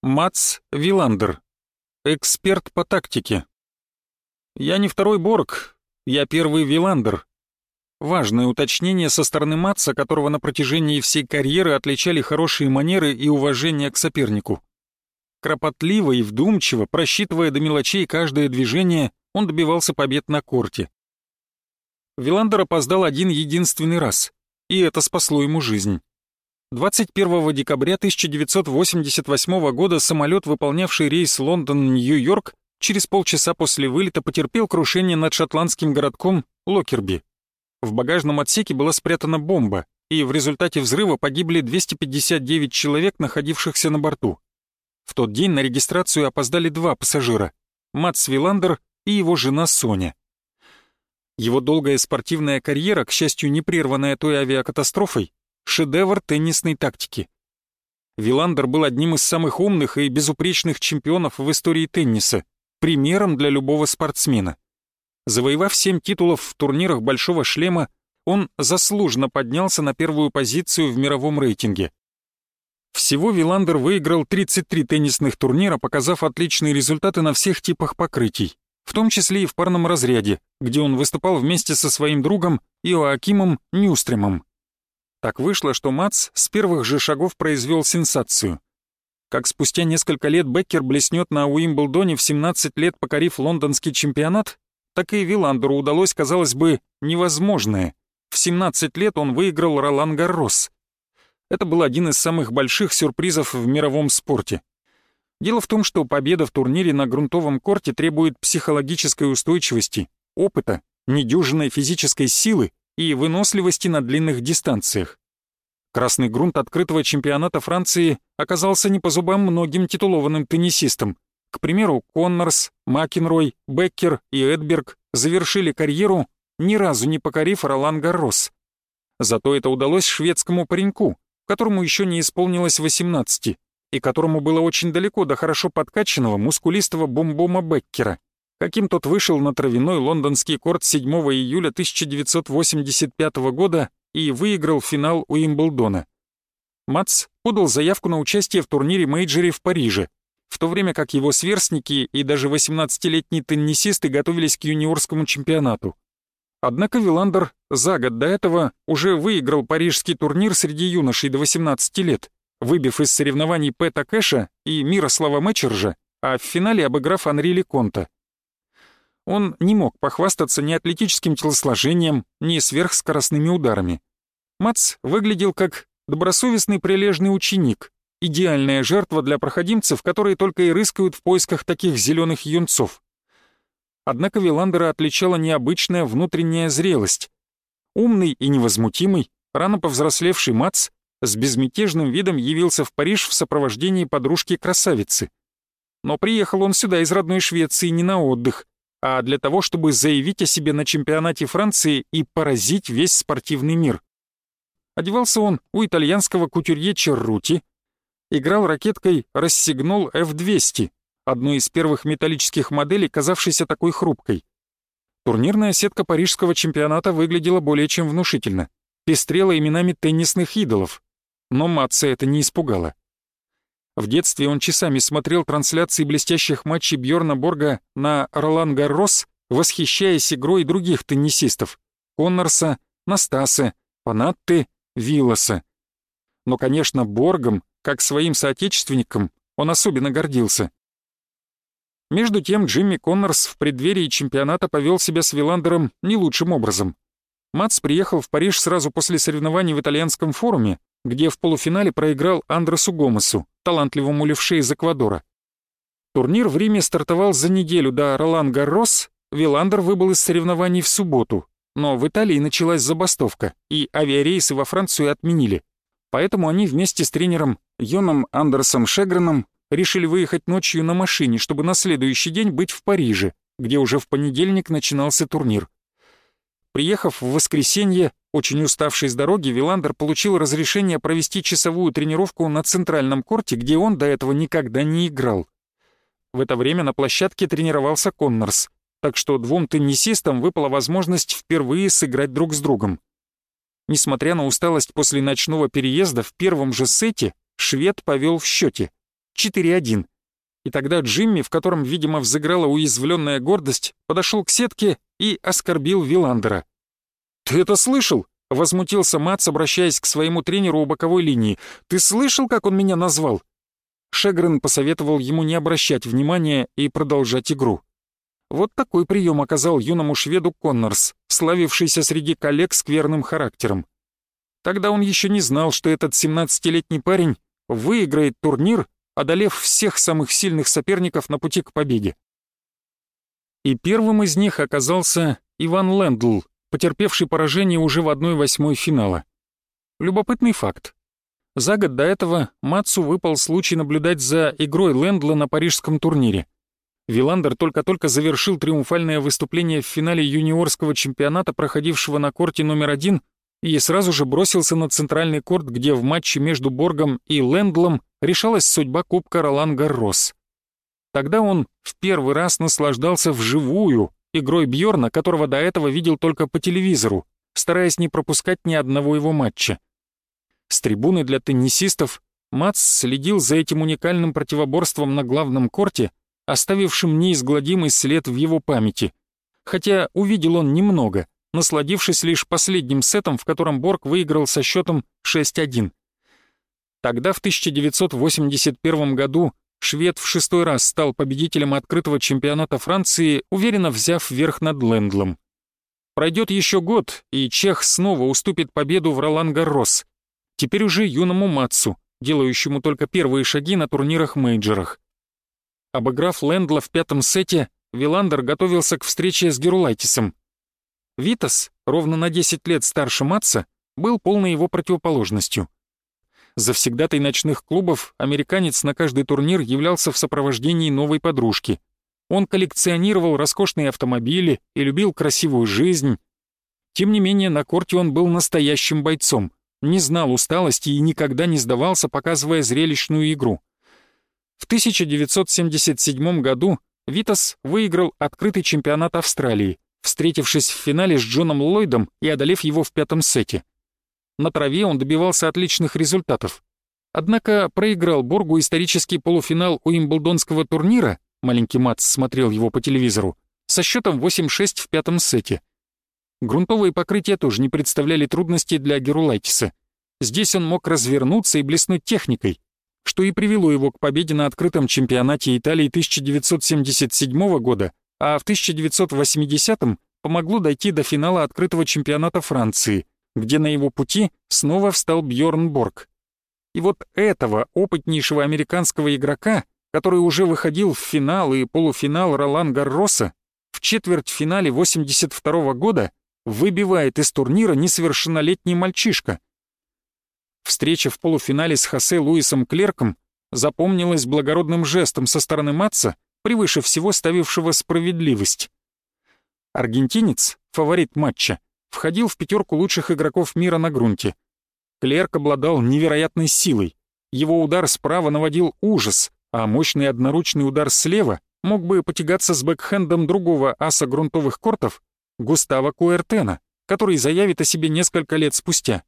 Мац Виландер. Эксперт по тактике. Я не второй Борг, я первый Виландер. Важное уточнение со стороны Матца, которого на протяжении всей карьеры отличали хорошие манеры и уважение к сопернику. Кропотливо и вдумчиво, просчитывая до мелочей каждое движение, он добивался побед на корте. Виландер опоздал один единственный раз, и это спасло ему жизнь. 21 декабря 1988 года самолет, выполнявший рейс Лондон-Нью-Йорк, через полчаса после вылета потерпел крушение над шотландским городком Локерби. В багажном отсеке была спрятана бомба, и в результате взрыва погибли 259 человек, находившихся на борту. В тот день на регистрацию опоздали два пассажира — Матс Виландер и его жена Соня. Его долгая спортивная карьера, к счастью, не прерванная той авиакатастрофой, шедевр теннисной тактики. Виландер был одним из самых умных и безупречных чемпионов в истории тенниса, примером для любого спортсмена. Завоевав семь титулов в турнирах «Большого шлема», он заслуженно поднялся на первую позицию в мировом рейтинге. Всего Виландер выиграл 33 теннисных турнира, показав отличные результаты на всех типах покрытий, в том числе и в парном разряде, где он выступал вместе со своим другом Иоакимом Нюстремом. Так вышло, что Мац с первых же шагов произвел сенсацию. Как спустя несколько лет Беккер блеснет на Уимблдоне в 17 лет, покорив лондонский чемпионат, так и Виландеру удалось, казалось бы, невозможное. В 17 лет он выиграл Ролан Гаррос — это был один из самых больших сюрпризов в мировом спорте. Дело в том, что победа в турнире на грунтовом корте требует психологической устойчивости, опыта, недюжинной физической силы и выносливости на длинных дистанциях. Красный грунт открытого чемпионата Франции оказался не по зубам многим титулованным теннисистам. К примеру, Коннорс, Макенрой, Беккер и Эдберг завершили карьеру, ни разу не покорив Ролан Гаррос. Зато это удалось шведскому пареньку, которому еще не исполнилось 18 и которому было очень далеко до хорошо подкачанного, мускулистого бомбома Беккера, каким тот вышел на травяной лондонский корт 7 июля 1985 года и выиграл финал Уимблдона. Мац подал заявку на участие в турнире мейджере в Париже, в то время как его сверстники и даже 18-летние теннисисты готовились к юниорскому чемпионату. Однако Виландер за год до этого уже выиграл парижский турнир среди юношей до 18 лет, выбив из соревнований Пэта Кэша и Мирослава Мечержа, а в финале обыграв Анри Леконта. Он не мог похвастаться ни атлетическим телосложением, ни сверхскоростными ударами. Мац выглядел как добросовестный прилежный ученик, идеальная жертва для проходимцев, которые только и рыскают в поисках таких зеленых юнцов. Однако Виландера отличала необычная внутренняя зрелость. Умный и невозмутимый, рано повзрослевший Мац с безмятежным видом явился в Париж в сопровождении подружки-красавицы. Но приехал он сюда из родной Швеции не на отдых, а для того, чтобы заявить о себе на чемпионате Франции и поразить весь спортивный мир. Одевался он у итальянского кутюрье Черрути, играл ракеткой Рассигнол F200, одной из первых металлических моделей, казавшейся такой хрупкой. Турнирная сетка парижского чемпионата выглядела более чем внушительно, пестрела именами теннисных идолов, но Матца это не испугало. В детстве он часами смотрел трансляции блестящих матчей Бьорна Борга на Ролан Гаррос, восхищаясь игрой других теннисистов — Коннорса, Настаса, Панатты, Вилласа. Но, конечно, Боргом, как своим соотечественником, он особенно гордился. Между тем Джимми Коннорс в преддверии чемпионата повел себя с Виландером не лучшим образом. Мац приехал в Париж сразу после соревнований в итальянском форуме, где в полуфинале проиграл Андресу Гомесу, талантливому левше из Эквадора. Турнир в Риме стартовал за неделю до Ролан Гаррос, Виландер выбыл из соревнований в субботу, но в Италии началась забастовка, и авиарейсы во Францию отменили. Поэтому они вместе с тренером Йоном Андерсом Шегреном решили выехать ночью на машине, чтобы на следующий день быть в Париже, где уже в понедельник начинался турнир. Приехав в воскресенье, очень уставший с дороги, Виландер получил разрешение провести часовую тренировку на центральном корте, где он до этого никогда не играл. В это время на площадке тренировался Коннорс, так что двум теннисистам выпала возможность впервые сыграть друг с другом. Несмотря на усталость после ночного переезда, в первом же сете швед повел в счете 4-1. И тогда Джимми, в котором, видимо, взыграла уязвленная гордость, подошел к сетке и оскорбил Виландера. «Ты это слышал?» — возмутился Мац, обращаясь к своему тренеру у боковой линии. «Ты слышал, как он меня назвал?» Шегрен посоветовал ему не обращать внимания и продолжать игру. Вот такой прием оказал юному шведу Коннорс, славившийся среди коллег скверным характером. Тогда он еще не знал, что этот 17-летний парень выиграет турнир, одолев всех самых сильных соперников на пути к победе. И первым из них оказался Иван Лендл, потерпевший поражение уже в 1-8 финала. Любопытный факт. За год до этого Мацу выпал случай наблюдать за игрой Лендла на парижском турнире. Виландер только-только завершил триумфальное выступление в финале юниорского чемпионата, проходившего на корте номер один, и сразу же бросился на центральный корт, где в матче между Боргом и Лендлом решалась судьба Кубка Ролан Гаррос. Тогда он в первый раз наслаждался вживую игрой Бьорна, которого до этого видел только по телевизору, стараясь не пропускать ни одного его матча. С трибуны для теннисистов Мац следил за этим уникальным противоборством на главном корте, оставившим неизгладимый след в его памяти. Хотя увидел он немного, насладившись лишь последним сетом, в котором Борг выиграл со счетом 6-1. Тогда, в 1981 году, швед в шестой раз стал победителем открытого чемпионата Франции, уверенно взяв верх над Лендлом. Пройдет еще год, и Чех снова уступит победу в Ролан-Гаррос, теперь уже юному Матсу, делающему только первые шаги на турнирах-мейджерах. Обыграв Лендла в пятом сете, Виландер готовился к встрече с Герулайтисом. Витас, ровно на 10 лет старше Матса, был полной его противоположностью. Завсегдатой ночных клубов американец на каждый турнир являлся в сопровождении новой подружки. Он коллекционировал роскошные автомобили и любил красивую жизнь. Тем не менее, на корте он был настоящим бойцом, не знал усталости и никогда не сдавался, показывая зрелищную игру. В 1977 году Витас выиграл открытый чемпионат Австралии, встретившись в финале с Джоном Ллойдом и одолев его в пятом сете. На траве он добивался отличных результатов. Однако проиграл Боргу исторический полуфинал Уимблдонского турнира, маленький Матс смотрел его по телевизору, со счетом 8-6 в пятом сете. Грунтовые покрытия тоже не представляли трудностей для Герулайтиса. Здесь он мог развернуться и блеснуть техникой, что и привело его к победе на открытом чемпионате Италии 1977 года, а в 1980-м помогло дойти до финала открытого чемпионата Франции, где на его пути снова встал Бьорн Борг. И вот этого опытнейшего американского игрока, который уже выходил в финал и полуфинал Ролан Гарроса, в четвертьфинале 82 -го года выбивает из турнира несовершеннолетний мальчишка. Встреча в полуфинале с Хосе Луисом Клерком запомнилась благородным жестом со стороны Матца, превыше всего ставившего справедливость. Аргентинец, фаворит матча, входил в пятерку лучших игроков мира на грунте. Клерк обладал невероятной силой. Его удар справа наводил ужас, а мощный одноручный удар слева мог бы потягаться с бэкхендом другого аса грунтовых кортов Густава Куэртена, который заявит о себе несколько лет спустя.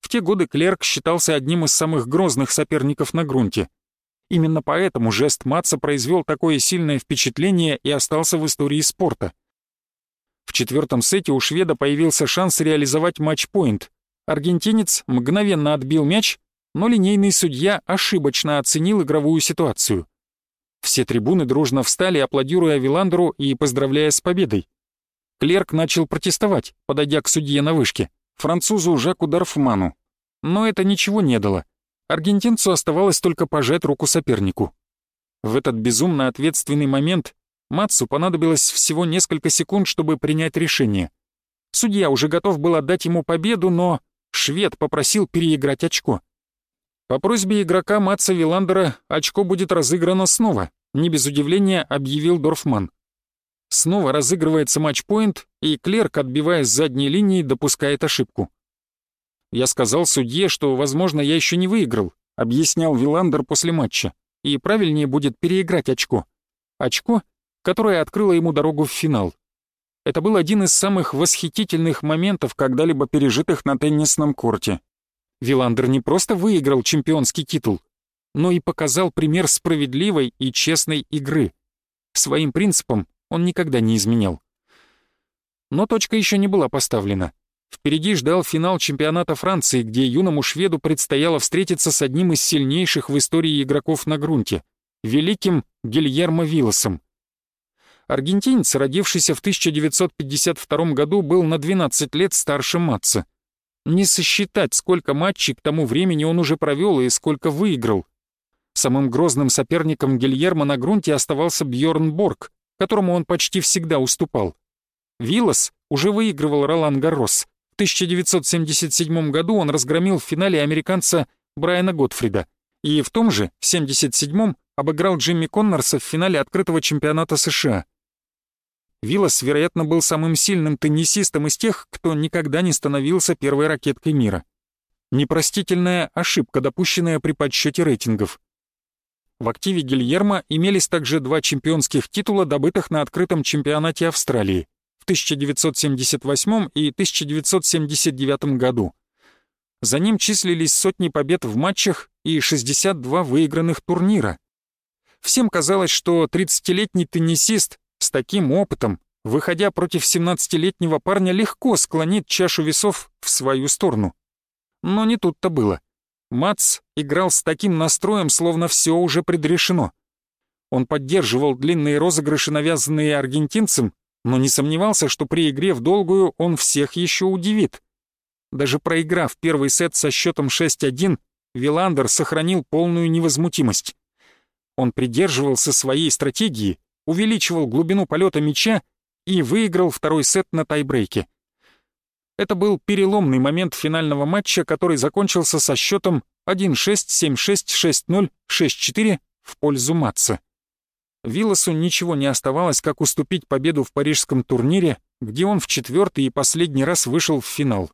В те годы Клерк считался одним из самых грозных соперников на грунте. Именно поэтому жест Матса произвел такое сильное впечатление и остался в истории спорта. Четвертом сете у шведа появился шанс реализовать матч-пойнт. Аргентинец мгновенно отбил мяч, но линейный судья ошибочно оценил игровую ситуацию. Все трибуны дружно встали, аплодируя Виландеру и поздравляя с победой. Клерк начал протестовать, подойдя к судье на вышке, французу Жаку Дарфману. Но это ничего не дало. Аргентинцу оставалось только пожать руку сопернику. В этот безумно ответственный момент Матсу понадобилось всего несколько секунд, чтобы принять решение. Судья уже готов был отдать ему победу, но швед попросил переиграть очко. По просьбе игрока Матса Виландера очко будет разыграно снова, не без удивления объявил Дорфман. Снова разыгрывается матчпоинт, и клерк, отбивая с задней линии, допускает ошибку. «Я сказал судье, что, возможно, я еще не выиграл», объяснял Виландер после матча, и правильнее будет переиграть очко. Очко, которое открыло ему дорогу в финал. Это был один из самых восхитительных моментов, когда-либо пережитых на теннисном корте. Виландер не просто выиграл чемпионский титул, но и показал пример справедливой и честной игры. Своим принципам он никогда не изменял. Но точка еще не была поставлена. Впереди ждал финал чемпионата Франции, где юному шведу предстояло встретиться с одним из сильнейших в истории игроков на грунте — великим Гильермо Виллосом. Аргентинец, родившийся в 1952 году, был на 12 лет старше Матца. Не сосчитать, сколько матчей к тому времени он уже провел и сколько выиграл. Самым грозным соперником Гильермо на грунте оставался Бьорн Борг, которому он почти всегда уступал. Виллас уже выигрывал Ролан Гаррос. В 1977 году он разгромил в финале американца Брайана Готфрида, и в том же, в 1977-м, обыграл Джимми Коннорса в финале открытого чемпионата США. Виллас, вероятно, был самым сильным теннисистом из тех, кто никогда не становился первой ракеткой мира. Непростительная ошибка, допущенная при подсчете рейтингов. В активе Гильермо имелись также два чемпионских титула, добытых на открытом чемпионате Австралии в 1978 и 1979 году. За ним числились сотни побед в матчах и 62 выигранных турнира. Всем казалось, что 30-летний теннисист таким опытом, выходя против 17-летнего парня, легко склонит чашу весов в свою сторону. Но не тут-то было. Мац играл с таким настроем, словно все уже предрешено. Он поддерживал длинные розыгрыши, навязанные аргентинцем, но не сомневался, что при игре в долгую он всех еще удивит. Даже проиграв первый сет со счетом 6-1, Виландер сохранил полную невозмутимость. Он придерживался своей стратегии увеличивал глубину полета мяча и выиграл второй сет на тайбрейке. Это был переломный момент финального матча, который закончился со счетом 1-6, 7-6, 6-0, 6-4 в пользу Матца. Вилласу ничего не оставалось, как уступить победу в парижском турнире, где он в четвертый и последний раз вышел в финал.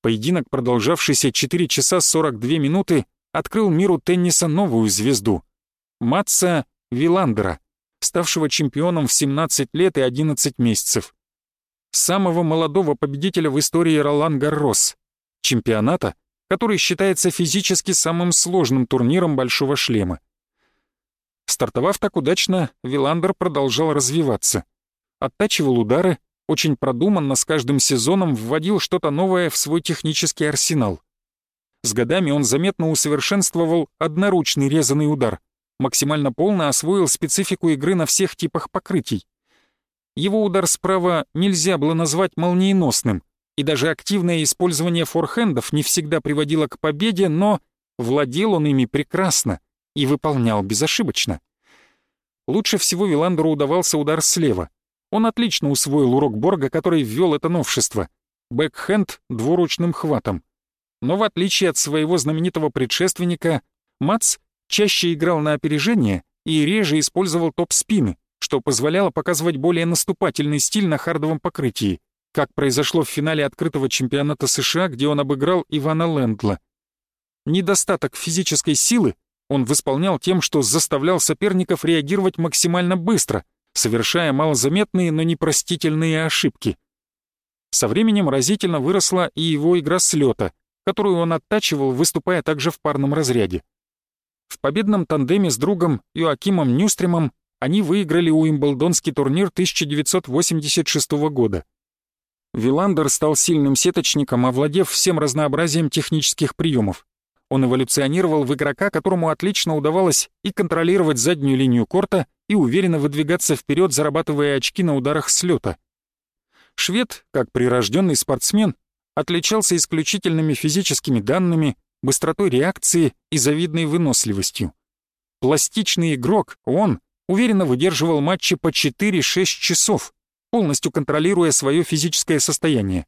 Поединок, продолжавшийся 4 часа 42 минуты, открыл миру тенниса новую звезду — Матца Виландера — ставшего чемпионом в 17 лет и 11 месяцев. Самого молодого победителя в истории Ролан Гаррос, чемпионата, который считается физически самым сложным турниром Большого Шлема. Стартовав так удачно, Виландер продолжал развиваться. Оттачивал удары, очень продуманно с каждым сезоном вводил что-то новое в свой технический арсенал. С годами он заметно усовершенствовал одноручный резанный удар, максимально полно освоил специфику игры на всех типах покрытий. Его удар справа нельзя было назвать молниеносным, и даже активное использование форхендов не всегда приводило к победе, но владел он ими прекрасно и выполнял безошибочно. Лучше всего Виландеру удавался удар слева. Он отлично усвоил урок Борга, который ввел это новшество — бэкхенд двуручным хватом. Но в отличие от своего знаменитого предшественника, Мац чаще играл на опережение и реже использовал топ-спины, что позволяло показывать более наступательный стиль на хардовом покрытии, как произошло в финале открытого чемпионата США, где он обыграл Ивана Лэндла. Недостаток физической силы он восполнял тем, что заставлял соперников реагировать максимально быстро, совершая малозаметные, но непростительные ошибки. Со временем разительно выросла и его игра с лёта, которую он оттачивал, выступая также в парном разряде. В победном тандеме с другом Иоакимом Нюстримом они выиграли Уимблдонский турнир 1986 года. Виландер стал сильным сеточником, овладев всем разнообразием технических приемов. Он эволюционировал в игрока, которому отлично удавалось и контролировать заднюю линию корта, и уверенно выдвигаться вперед, зарабатывая очки на ударах с. Швед, как прирожденный спортсмен, отличался исключительными физическими данными, быстротой реакции и завидной выносливостью. Пластичный игрок, он уверенно выдерживал матчи по 4-6 часов, полностью контролируя свое физическое состояние.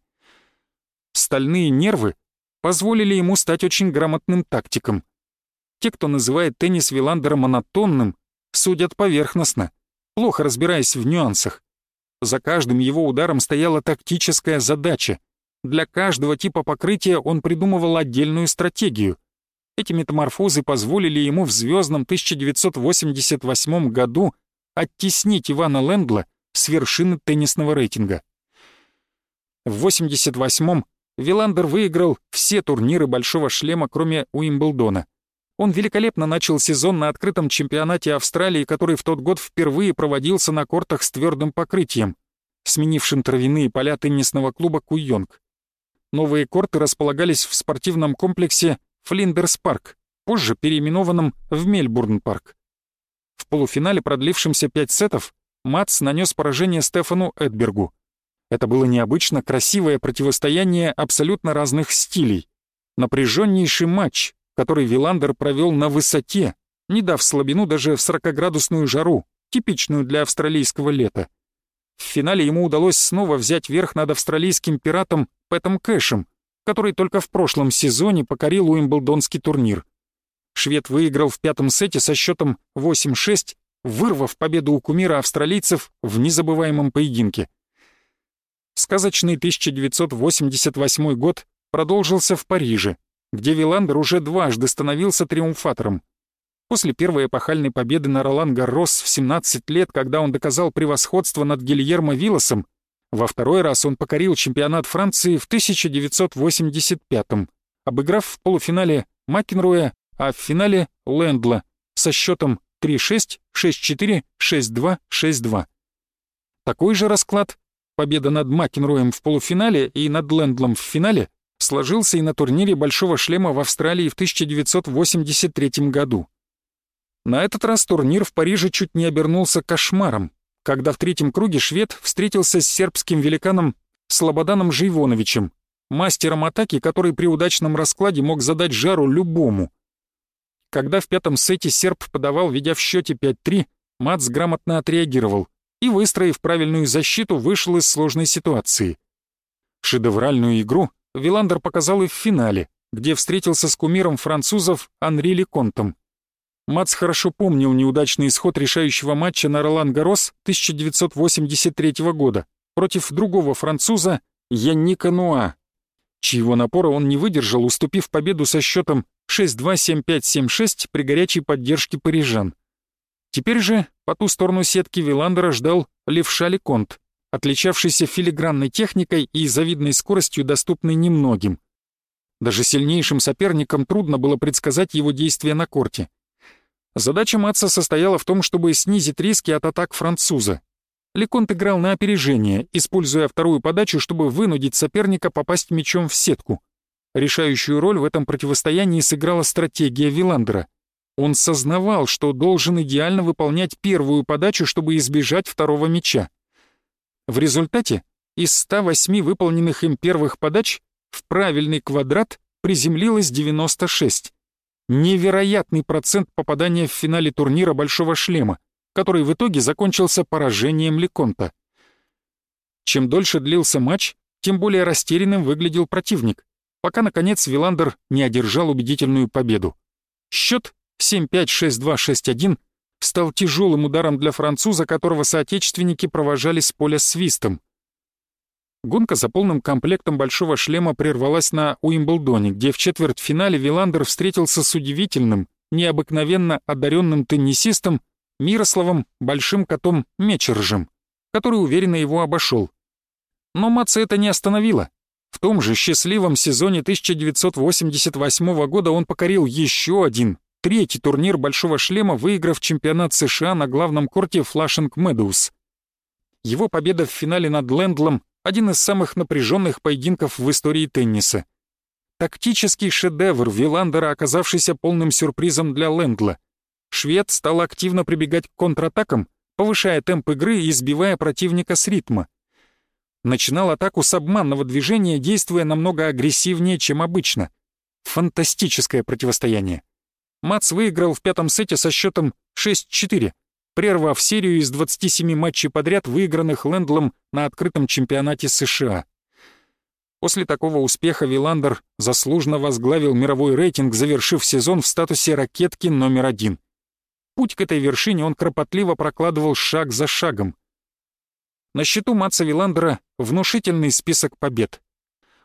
Стальные нервы позволили ему стать очень грамотным тактиком. Те, кто называет теннис Виландера монотонным, судят поверхностно, плохо разбираясь в нюансах. За каждым его ударом стояла тактическая задача, для каждого типа покрытия он придумывал отдельную стратегию. Эти метаморфозы позволили ему в звездном 1988 году оттеснить Ивана Лэндла с вершины теннисного рейтинга. В 88-м Виландер выиграл все турниры «Большого шлема», кроме Уимблдона. Он великолепно начал сезон на открытом чемпионате Австралии, который в тот год впервые проводился на кортах с твердым покрытием, сменившим травяные поля теннисного клуба Куйонг. Новые корты располагались в спортивном комплексе Флиндерс-парк, позже переименованном в Мельбурн-парк. В полуфинале, продлившемся пять сетов, Матс нанес поражение Стефану Эдбергу. Это было необычно красивое противостояние абсолютно разных стилей. Напряженнейший матч, который Виландер провел на высоте, не дав слабину даже в 40-градусную жару, типичную для австралийского лета. В финале ему удалось снова взять верх над австралийским пиратом Пэтом Кэшем, который только в прошлом сезоне покорил Уимблдонский турнир. Швед выиграл в пятом сете со счетом 8-6, вырвав победу у кумира австралийцев в незабываемом поединке. Сказочный 1988 год продолжился в Париже, где Виландер уже дважды становился триумфатором. После первой эпохальной победы на Ролан Гаррос в 17 лет, когда он доказал превосходство над Гильермо Вилласом, во второй раз он покорил чемпионат Франции в 1985 обыграв в полуфинале Макенруя, а в финале Лэндла со счетом 3-6, 6-4, 6-2, 6-2. Такой же расклад, победа над Макенроем в полуфинале и над Лэндлом в финале, сложился и на турнире «Большого шлема» в Австралии в 1983 году. На этот раз турнир в Париже чуть не обернулся кошмаром, когда в третьем круге швед встретился с сербским великаном Слободаном Живоновичем, мастером атаки, который при удачном раскладе мог задать жару любому. Когда в пятом сете серб подавал, ведя в счете 5-3, Мац грамотно отреагировал и, выстроив правильную защиту, вышел из сложной ситуации. Шедевральную игру Виландер показал и в финале, где встретился с кумиром французов Анри Леконтом. Мац хорошо помнил неудачный исход решающего матча на Ролан Гарос 1983 года против другого француза Янника Нуа, чьего напора он не выдержал, уступив победу со счетом 6-2-7-5-7-6 при горячей поддержке парижан. Теперь же по ту сторону сетки Виландера ждал левша Леконт, отличавшийся филигранной техникой и завидной скоростью, доступной немногим. Даже сильнейшим соперникам трудно было предсказать его действия на корте. Задача Матса состояла в том, чтобы снизить риски от атак француза. Леконт играл на опережение, используя вторую подачу, чтобы вынудить соперника попасть мячом в сетку. Решающую роль в этом противостоянии сыграла стратегия Виландера. Он сознавал, что должен идеально выполнять первую подачу, чтобы избежать второго мяча. В результате из 108 выполненных им первых подач в правильный квадрат приземлилось 96 невероятный процент попадания в финале турнира «Большого шлема», который в итоге закончился поражением Леконта. Чем дольше длился матч, тем более растерянным выглядел противник, пока, наконец, Виландер не одержал убедительную победу. Счет 7-5-6-2-6-1 стал тяжелым ударом для француза, которого соотечественники провожали с поля свистом. Гонка за полным комплектом большого шлема прервалась на Уимблдоне, где в четвертьфинале Виландер встретился с удивительным, необыкновенно одаренным теннисистом Мирославом Большим Котом Мечержем, который уверенно его обошел. Но Маца это не остановило. В том же счастливом сезоне 1988 года он покорил еще один, третий турнир Большого шлема, выиграв чемпионат США на главном корте Флашинг Медоуз. Его победа в финале над Лэндлом один из самых напряженных поединков в истории тенниса. Тактический шедевр Виландера, оказавшийся полным сюрпризом для Лэндла. Швед стал активно прибегать к контратакам, повышая темп игры и сбивая противника с ритма. Начинал атаку с обманного движения, действуя намного агрессивнее, чем обычно. Фантастическое противостояние. Мац выиграл в пятом сете со счетом 6-4, прервав серию из 27 матчей подряд, выигранных Лэндлом на открытом чемпионате США. После такого успеха Виландер заслуженно возглавил мировой рейтинг, завершив сезон в статусе ракетки номер один. Путь к этой вершине он кропотливо прокладывал шаг за шагом. На счету Матса Виландера внушительный список побед.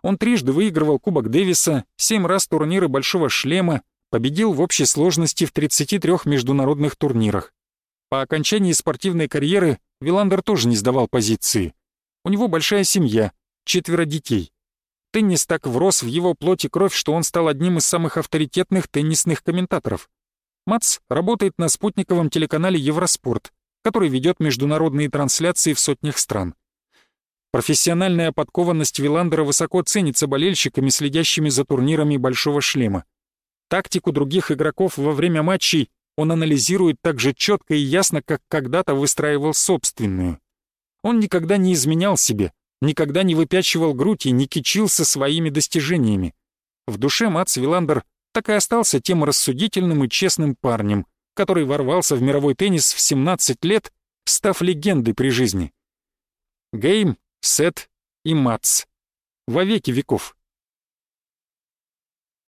Он трижды выигрывал Кубок Дэвиса, семь раз турниры Большого Шлема, победил в общей сложности в 33 международных турнирах. По окончании спортивной карьеры Виландер тоже не сдавал позиции. У него большая семья, четверо детей. Теннис так врос в его плоть и кровь, что он стал одним из самых авторитетных теннисных комментаторов. Мац работает на спутниковом телеканале «Евроспорт», который ведет международные трансляции в сотнях стран. Профессиональная подкованность Виландера высоко ценится болельщиками, следящими за турнирами «Большого шлема». Тактику других игроков во время матчей он анализирует так же четко и ясно, как когда-то выстраивал собственную. Он никогда не изменял себе, никогда не выпячивал грудь и не кичился своими достижениями. В душе Мац Виландер так и остался тем рассудительным и честным парнем, который ворвался в мировой теннис в 17 лет, став легендой при жизни. Гейм, сет и мац. Во веки веков.